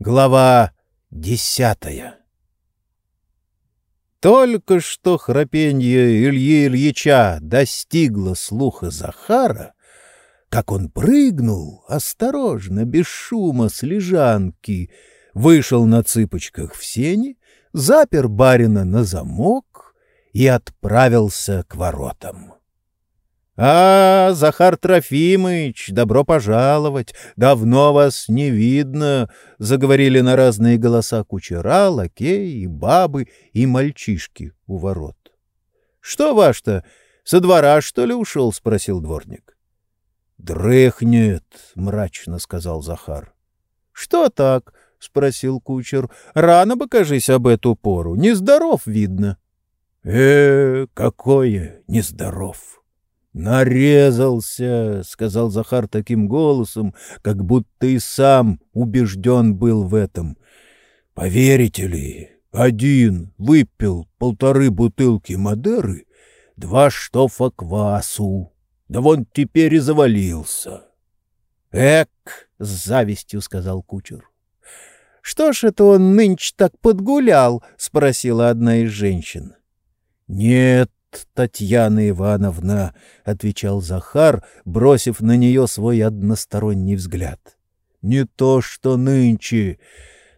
Глава десятая Только что храпенье Ильи Ильича достигло слуха Захара, как он прыгнул, осторожно, без шума, с лежанки, вышел на цыпочках в сени, запер барина на замок и отправился к воротам. «А, Захар Трофимыч, добро пожаловать! Давно вас не видно!» — заговорили на разные голоса кучера, лакеи, бабы и мальчишки у ворот. «Что ваш-то, со двора, что ли, ушел?» — спросил дворник. «Дрыхнет!» — мрачно сказал Захар. «Что так?» — спросил кучер. «Рано бы, кажись, об эту пору. Нездоров, видно». «Э, какое нездоров!» «Нарезался», — сказал Захар таким голосом, как будто и сам убежден был в этом. «Поверите ли, один выпил полторы бутылки Мадеры, два штофа квасу, да вон теперь и завалился». «Эк!» — с завистью сказал кучер. «Что ж это он нынче так подгулял?» — спросила одна из женщин. «Нет, Татьяна Ивановна, — отвечал Захар, бросив на нее свой односторонний взгляд. — Не то что нынче.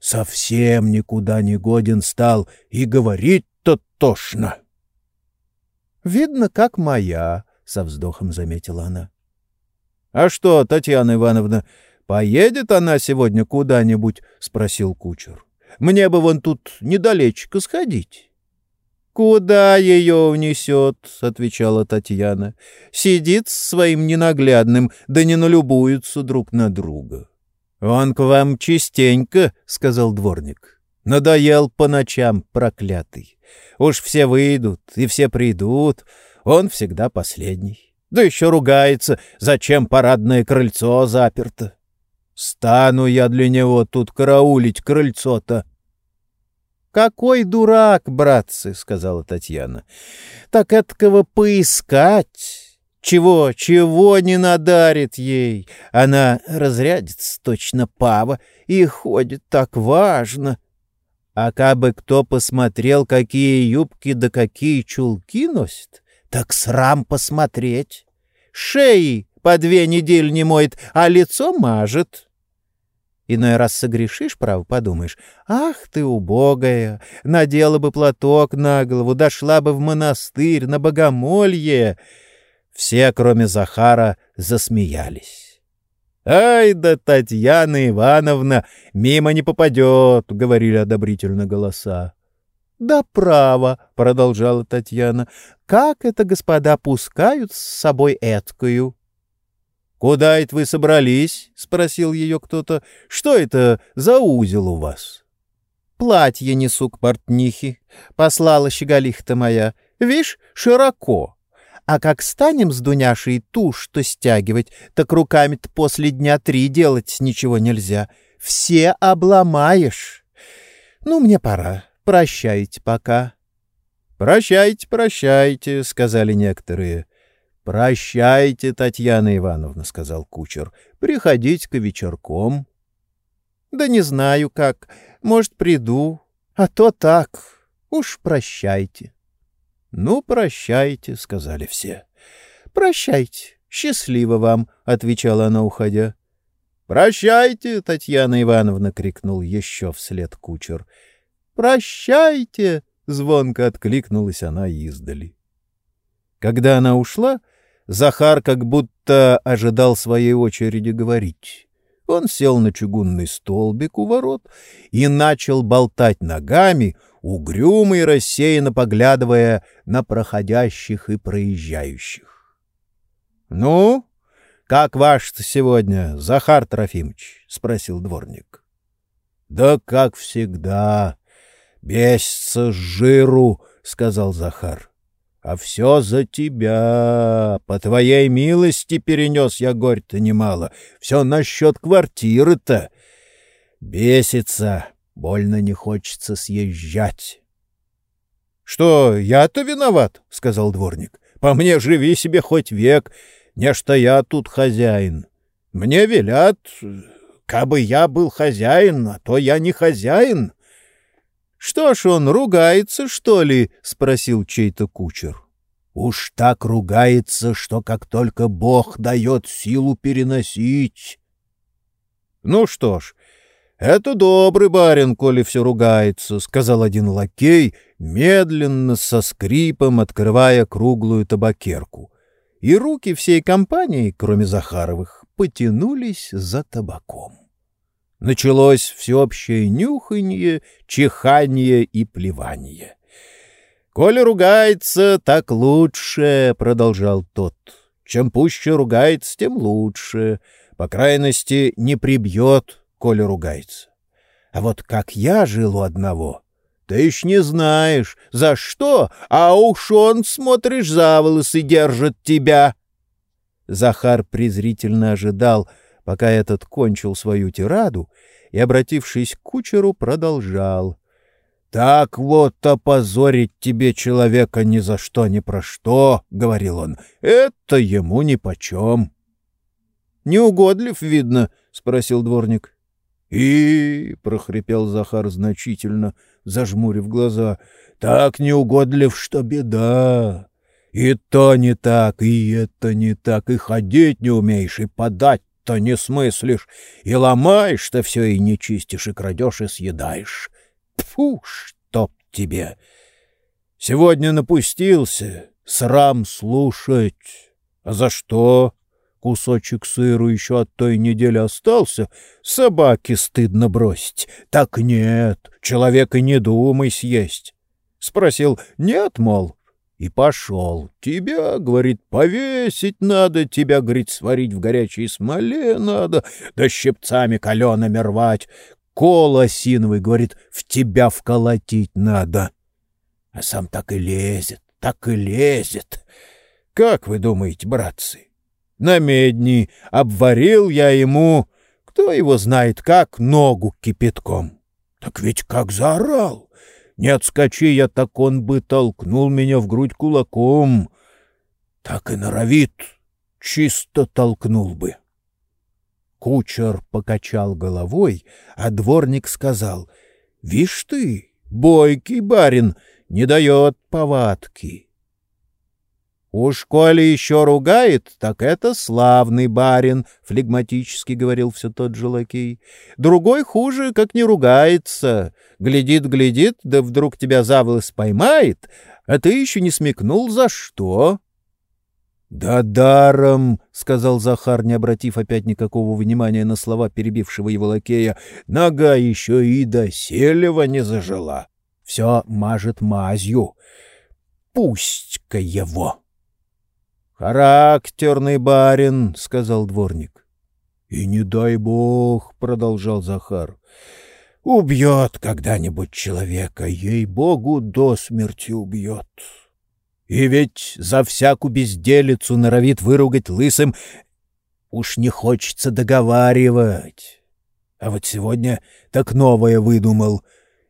Совсем никуда не годен стал, и говорить-то тошно. — Видно, как моя, — со вздохом заметила она. — А что, Татьяна Ивановна, поедет она сегодня куда-нибудь? — спросил кучер. — Мне бы вон тут недалечко сходить. «Куда ее унесет?» — отвечала Татьяна. «Сидит с своим ненаглядным, да не налюбуются друг на друга». «Он к вам частенько», — сказал дворник. «Надоел по ночам, проклятый. Уж все выйдут и все придут, он всегда последний. Да еще ругается, зачем парадное крыльцо заперто. Стану я для него тут караулить крыльцо-то, «Какой дурак, братцы!» — сказала Татьяна. «Так эткого поискать!» Чего, чего не надарит ей? Она разрядится точно пава и ходит так важно. А кабы кто посмотрел, какие юбки да какие чулки носит, так срам посмотреть. Шеи по две недели не моет, а лицо мажет. Иной раз согрешишь, право, подумаешь, ах ты убогая, надела бы платок на голову, дошла бы в монастырь, на богомолье. Все, кроме Захара, засмеялись. «Ай да Татьяна Ивановна мимо не попадет», — говорили одобрительно голоса. «Да право», — продолжала Татьяна, — «как это господа пускают с собой эткую?» «Куда это вы собрались?» — спросил ее кто-то. «Что это за узел у вас?» «Платье несу к портнихе», — послала щеголиха-то моя. «Вишь, широко. А как станем с Дуняшей тушь-то стягивать, так руками-то после дня три делать ничего нельзя. Все обломаешь. Ну, мне пора. Прощайте пока». «Прощайте, прощайте», — сказали некоторые. «Прощайте, Татьяна Ивановна», — сказал кучер. «Приходите-ка вечерком». «Да не знаю как. Может, приду. А то так. Уж прощайте». «Ну, прощайте», — сказали все. «Прощайте. Счастливо вам», — отвечала она, уходя. «Прощайте, Татьяна Ивановна!» — крикнул еще вслед кучер. «Прощайте!» — звонко откликнулась она издали. Когда она ушла, Захар как будто ожидал своей очереди говорить. Он сел на чугунный столбик у ворот и начал болтать ногами, угрюмо и рассеянно поглядывая на проходящих и проезжающих. — Ну, как ваш-то сегодня, Захар Трофимович? — спросил дворник. — Да как всегда. Бесится с жиру, — сказал Захар. А все за тебя. По твоей милости перенес я горь-то немало. Все насчет квартиры-то. Бесится. Больно не хочется съезжать. — Что, я-то виноват? — сказал дворник. — По мне живи себе хоть век. Не что я тут хозяин. Мне велят, Кабы я был хозяин, а то я не хозяин. — Что ж он, ругается, что ли? — спросил чей-то кучер. — Уж так ругается, что как только Бог дает силу переносить. — Ну что ж, это добрый барин, коли все ругается, — сказал один лакей, медленно, со скрипом открывая круглую табакерку. И руки всей компании, кроме Захаровых, потянулись за табаком. Началось всеобщее нюханье, чиханье и плевание. «Коли ругается, так лучше», — продолжал тот. «Чем пуще ругается, тем лучше. По крайности, не прибьет, коли ругается. А вот как я жил у одного, ты еще не знаешь, за что, а уж он, смотришь, за волосы держит тебя». Захар презрительно ожидал, пока этот кончил свою тираду, и, обратившись к кучеру, продолжал. — Так вот опозорить тебе человека ни за что, ни про что, — говорил он, — это ему нипочем. — Неугодлив, видно, — спросил дворник. — И, — прохрипел Захар значительно, зажмурив глаза, — так неугодлив, что беда. И то не так, и это не так, и ходить не умеешь, и подать-то не смыслишь, и ломаешь-то все, и не чистишь, и крадешь, и съедаешь. Фу, чтоб тебе! Сегодня напустился, срам слушать. А за что? Кусочек сыру еще от той недели остался, собаке стыдно бросить. Так нет, человек и не думай съесть. Спросил, нет, мол, и пошел. Тебя, говорит, повесить надо, тебя, говорит, сварить в горячей смоле надо, да щипцами калеными рвать. Кол осиновый, говорит, в тебя вколотить надо. А сам так и лезет, так и лезет. Как вы думаете, братцы? На медни обварил я ему, кто его знает как, ногу кипятком. Так ведь как заорал! Не отскочи я, так он бы толкнул меня в грудь кулаком. Так и норовит, чисто толкнул бы. Кучер покачал головой, а дворник сказал, — Вишь ты, бойкий барин, не дает повадки. «Уж коли еще ругает, так это славный барин», — флегматически говорил все тот же лакей. «Другой хуже, как не ругается. Глядит-глядит, да вдруг тебя за волос поймает, а ты еще не смекнул, за что». «Да даром», — сказал Захар, не обратив опять никакого внимания на слова перебившего его лакея, — «нога еще и до селева не зажила. Все мажет мазью. Пусть-ка его». «Характерный барин», — сказал дворник. «И не дай бог», — продолжал Захар, — «убьет когда-нибудь человека, ей-богу, до смерти убьет». И ведь за всякую безделицу норовит выругать лысым. Уж не хочется договаривать. А вот сегодня так новое выдумал.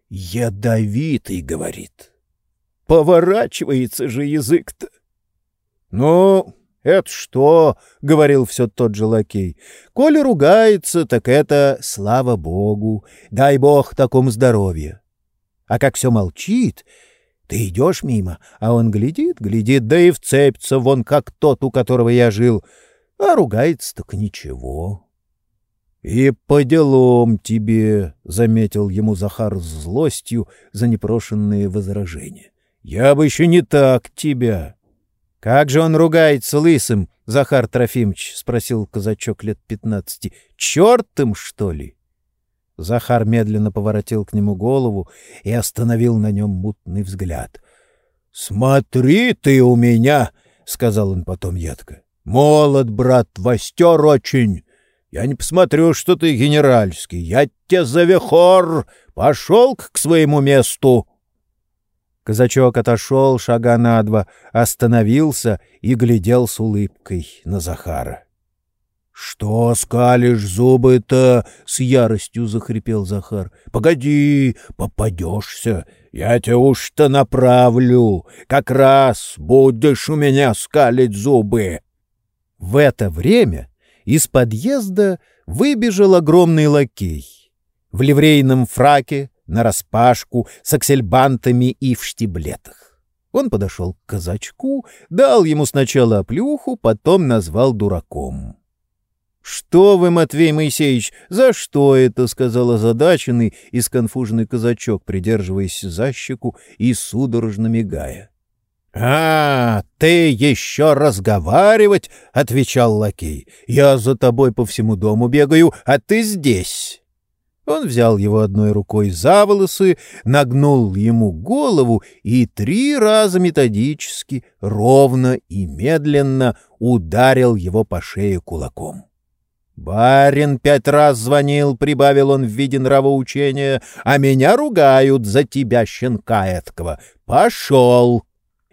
Ядовитый, говорит. Поворачивается же язык-то. «Ну, это что?» — говорил все тот же лакей. «Коли ругается, так это слава богу. Дай бог такому здоровья. А как все молчит, ты идешь мимо, а он глядит, глядит, да и вцепится вон как тот, у которого я жил, а ругается так ничего». «И по делам тебе», — заметил ему Захар с злостью за непрошенные возражения. «Я бы еще не так тебя». — Как же он ругается лысым, Захар Трофимович? — спросил казачок лет пятнадцати. — Черт им, что ли? Захар медленно поворотил к нему голову и остановил на нем мутный взгляд. — Смотри ты у меня! — сказал он потом едко. — Молод, брат, востер очень. Я не посмотрю, что ты генеральский. Я тебе завехор. Пошел к своему месту. Казачок отошел шага на два, остановился и глядел с улыбкой на Захара. — Что скалишь зубы-то? — с яростью захрипел Захар. — Погоди, попадешься. Я тебя уж-то направлю. Как раз будешь у меня скалить зубы. В это время из подъезда выбежал огромный лакей. В ливрейном фраке, нараспашку, с аксельбантами и в штиблетах. Он подошел к казачку, дал ему сначала оплюху, потом назвал дураком. — Что вы, Матвей Моисеевич, за что это? — сказал озадаченный и сконфуженный казачок, придерживаясь за щеку и судорожно мигая. — А, ты еще разговаривать? — отвечал лакей. — Я за тобой по всему дому бегаю, а ты здесь. Он взял его одной рукой за волосы, нагнул ему голову и три раза методически, ровно и медленно ударил его по шее кулаком. «Барин пять раз звонил», — прибавил он в виде нравоучения, «а меня ругают за тебя, щенка эткого. Пошел!»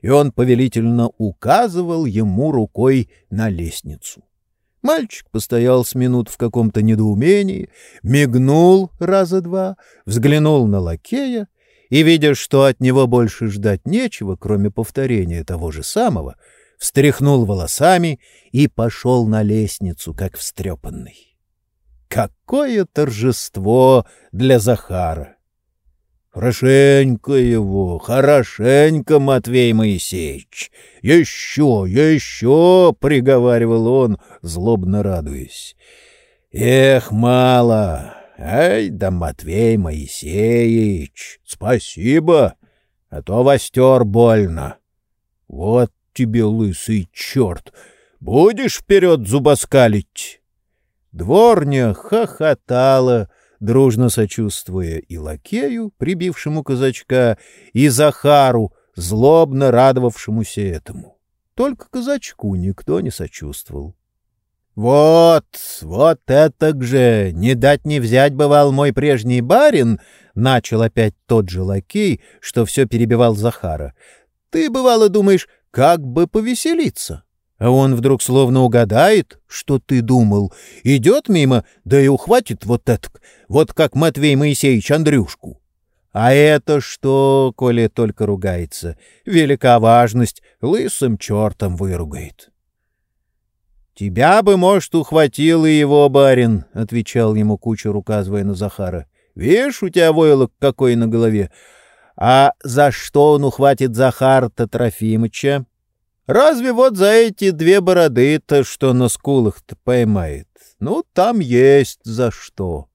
И он повелительно указывал ему рукой на лестницу. Мальчик постоял с минут в каком-то недоумении, мигнул раза два, взглянул на лакея и, видя, что от него больше ждать нечего, кроме повторения того же самого, встряхнул волосами и пошел на лестницу, как встрепанный. Какое торжество для Захара! Хорошенько его, хорошенько, Матвей Моисеевич. Еще, еще, — приговаривал он, злобно радуясь. Эх, мало. Ай да, Матвей Моисеевич, спасибо, а то востер больно. Вот тебе, лысый черт, будешь вперед зубоскалить? Дворня хохотала, дружно сочувствуя и лакею, прибившему казачка, и Захару, злобно радовавшемуся этому. Только казачку никто не сочувствовал. «Вот, вот это же! Не дать не взять бывал мой прежний барин!» — начал опять тот же лакей, что все перебивал Захара. «Ты, бывало, думаешь, как бы повеселиться?» А он вдруг словно угадает, что ты думал, идет мимо, да и ухватит вот это, вот как Матвей Моисеевич Андрюшку. А это что, коли только ругается? Велика важность, лысым чертом выругает. «Тебя бы, может, ухватил и его барин», — отвечал ему кучер, указывая на Захара. «Видишь, у тебя войлок какой на голове. А за что он ухватит Захар-то Трофимыча?» Разве вот за эти две бороды-то, что на скулах-то поймает? Ну, там есть за что.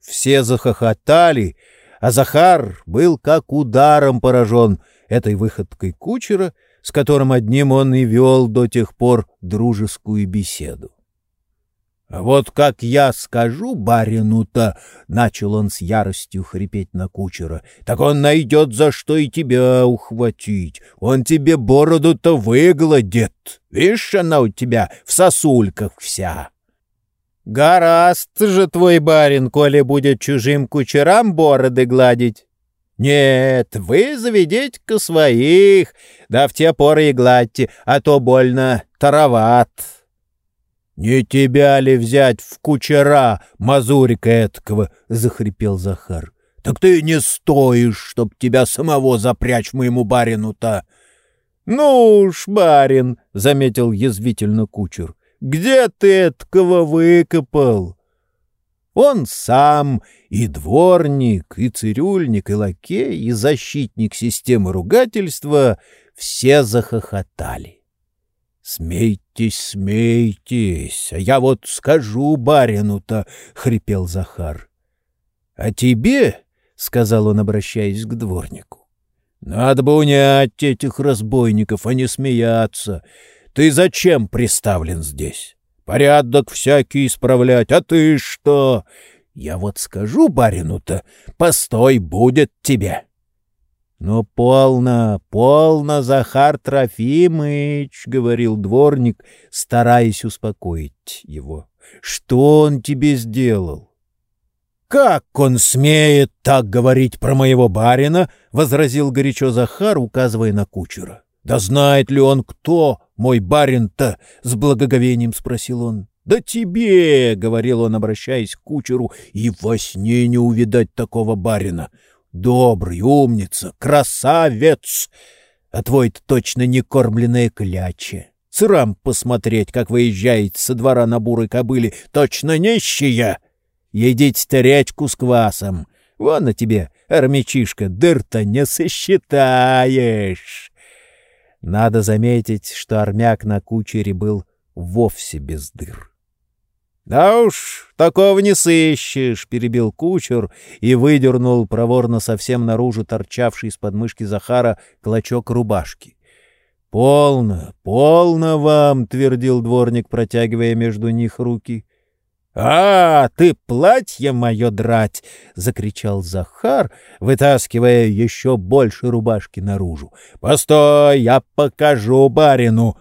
Все захохотали, а Захар был как ударом поражен этой выходкой кучера, с которым одним он и вел до тех пор дружескую беседу. Вот как я скажу барину-то, — начал он с яростью хрипеть на кучера, — так он найдет за что и тебя ухватить. Он тебе бороду-то выгладит. Видишь, она у тебя в сосульках вся. Гораст же твой барин, коли будет чужим кучерам бороды гладить. Нет, вы заведите-ка своих, да в те поры и гладьте, а то больно тароват. «Не тебя ли взять в кучера, мазурика эткого?» — захрипел Захар. «Так ты не стоишь, чтоб тебя самого запрячь моему барину-то!» «Ну уж, барин!» — заметил язвительно кучер. «Где ты эткого выкопал?» Он сам, и дворник, и цирюльник, и лакей, и защитник системы ругательства — все захохотали. «Смейтесь, смейтесь, а я вот скажу барину-то», — хрипел Захар. «А тебе», — сказал он, обращаясь к дворнику, — «надо бы унять этих разбойников, а не смеяться. Ты зачем приставлен здесь? Порядок всякий исправлять, а ты что? Я вот скажу барину-то, постой, будет тебе». «Ну, полно, полно, Захар Трофимыч!» — говорил дворник, стараясь успокоить его. «Что он тебе сделал?» «Как он смеет так говорить про моего барина?» — возразил горячо Захар, указывая на кучера. «Да знает ли он, кто мой барин-то?» — с благоговением спросил он. «Да тебе!» — говорил он, обращаясь к кучеру, — «и во сне не увидать такого барина. Добрый, умница, красавец! А твой-то точно не кормленная кляча. Срам посмотреть, как выезжаете со двора на бурой кобыле. Точно нищие! Едите-то речку с квасом. Вон на тебе, армячишка, дыр-то не сосчитаешь. Надо заметить, что армяк на кучере был вовсе без дыр. «Да уж, такого не сыщешь», — перебил кучер и выдернул проворно совсем наружу торчавший из подмышки Захара клочок рубашки. «Полно, полно вам», — твердил дворник, протягивая между них руки. «А, ты платье мое драть!» — закричал Захар, вытаскивая еще больше рубашки наружу. «Постой, я покажу барину!»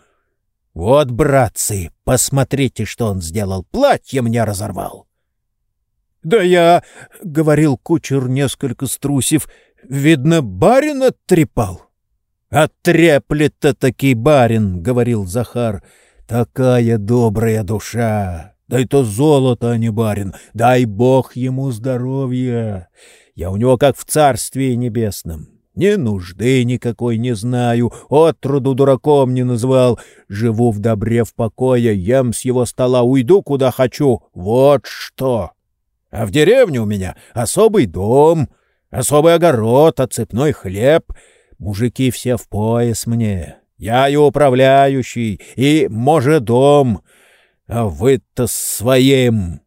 «Вот, братцы, посмотрите, что он сделал! Платье мне разорвал!» «Да я...» — говорил кучер, несколько струсив. «Видно, барин оттрепал». «Отреплет-то таки барин!» — говорил Захар. «Такая добрая душа! Да это золото, а не барин! Дай бог ему здоровья! Я у него как в царстве небесном!» Ни нужды никакой не знаю, отроду дураком не назвал. Живу в добре в покое, ем с его стола, уйду куда хочу. Вот что! А в деревне у меня особый дом, особый огород, отцепной хлеб. Мужики все в пояс мне. Я и управляющий, и, может, дом. А вы-то своим...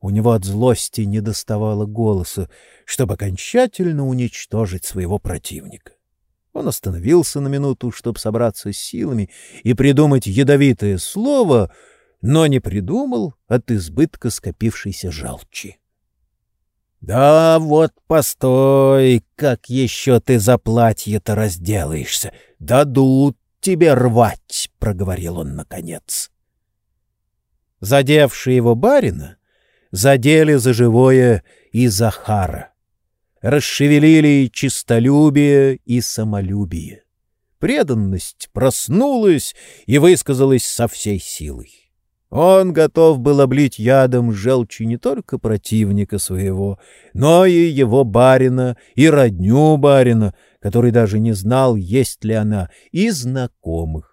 У него от злости не доставало голоса, чтобы окончательно уничтожить своего противника. Он остановился на минуту, чтобы собраться с силами и придумать ядовитое слово, но не придумал от избытка скопившейся жалчи. — Да вот постой, как еще ты за платье-то разделаешься! Дадут тебе рвать! — проговорил он наконец. Задевший его барина задели за живое и Захара. Расшевелили чистолюбие и самолюбие. Преданность проснулась и высказалась со всей силой. Он готов был облить ядом желчи не только противника своего, но и его барина, и родню барина, который даже не знал, есть ли она, и знакомых.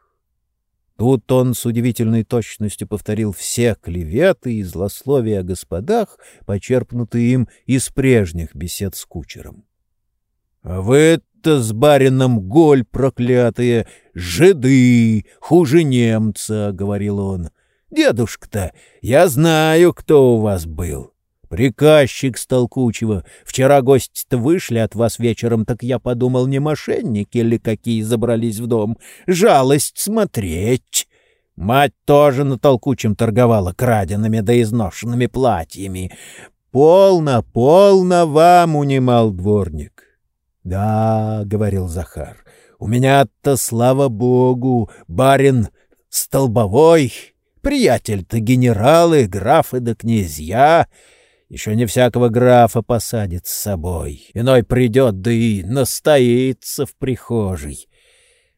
Тут он с удивительной точностью повторил все клеветы и злословия о господах, почерпнутые им из прежних бесед с кучером. — А вы-то с барином голь проклятые, жиды, хуже немца, — говорил он. — Дедушка-то, я знаю, кто у вас был. Приказчик Столкучего. Вчера гости-то вышли от вас вечером, так я подумал, не мошенники или какие забрались в дом. Жалость смотреть. Мать тоже на толкучем торговала краденными да изношенными платьями. «Полно, полно вам!» — унимал дворник. «Да», — говорил Захар, — «у меня-то, слава богу, барин столбовой, приятель-то генералы, графы да князья». Еще не всякого графа посадит с собой. Иной придет, да и настоится в прихожей.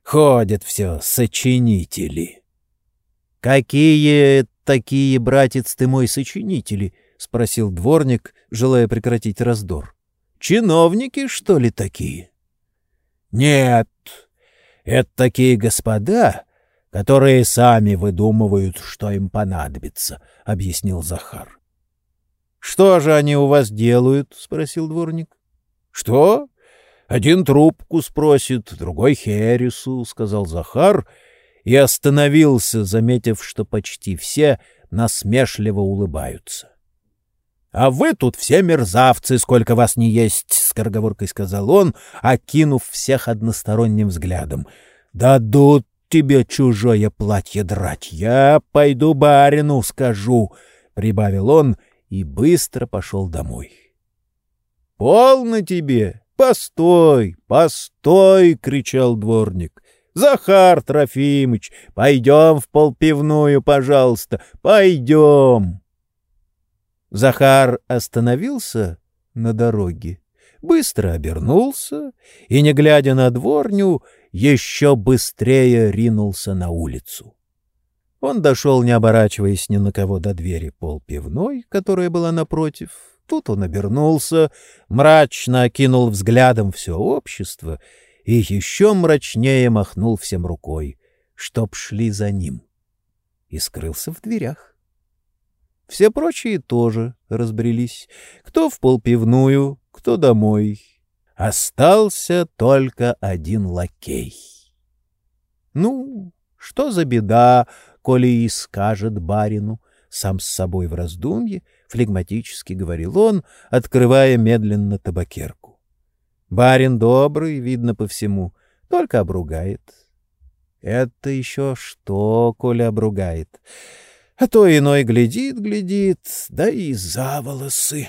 Ходят все сочинители. — Какие такие, братец ты мой, сочинители? — спросил дворник, желая прекратить раздор. — Чиновники, что ли, такие? — Нет, это такие господа, которые сами выдумывают, что им понадобится, — объяснил Захар. Что же они у вас делают? спросил дворник. Что? Один трубку спросит, другой хересу, сказал Захар и остановился, заметив, что почти все насмешливо улыбаются. А вы тут все мерзавцы, сколько вас не есть, скороговоркой сказал он, окинув всех односторонним взглядом. Дадут тебе чужое платье драть. Я пойду барину скажу, прибавил он и быстро пошел домой. «Полно тебе! Постой! Постой!» — кричал дворник. «Захар Трофимыч, пойдем в полпивную, пожалуйста, пойдем!» Захар остановился на дороге, быстро обернулся и, не глядя на дворню, еще быстрее ринулся на улицу. Он дошел, не оборачиваясь ни на кого, до двери полпивной, которая была напротив. Тут он обернулся, мрачно окинул взглядом все общество и еще мрачнее махнул всем рукой, чтоб шли за ним. И скрылся в дверях. Все прочие тоже разбрелись, кто в полпивную, кто домой. Остался только один лакей. Ну, что за беда, коли и скажет барину, сам с собой в раздумье, флегматически говорил он, открывая медленно табакерку. Барин добрый, видно по всему, только обругает. Это еще что, коли обругает? А то иной глядит, глядит, да и за волосы.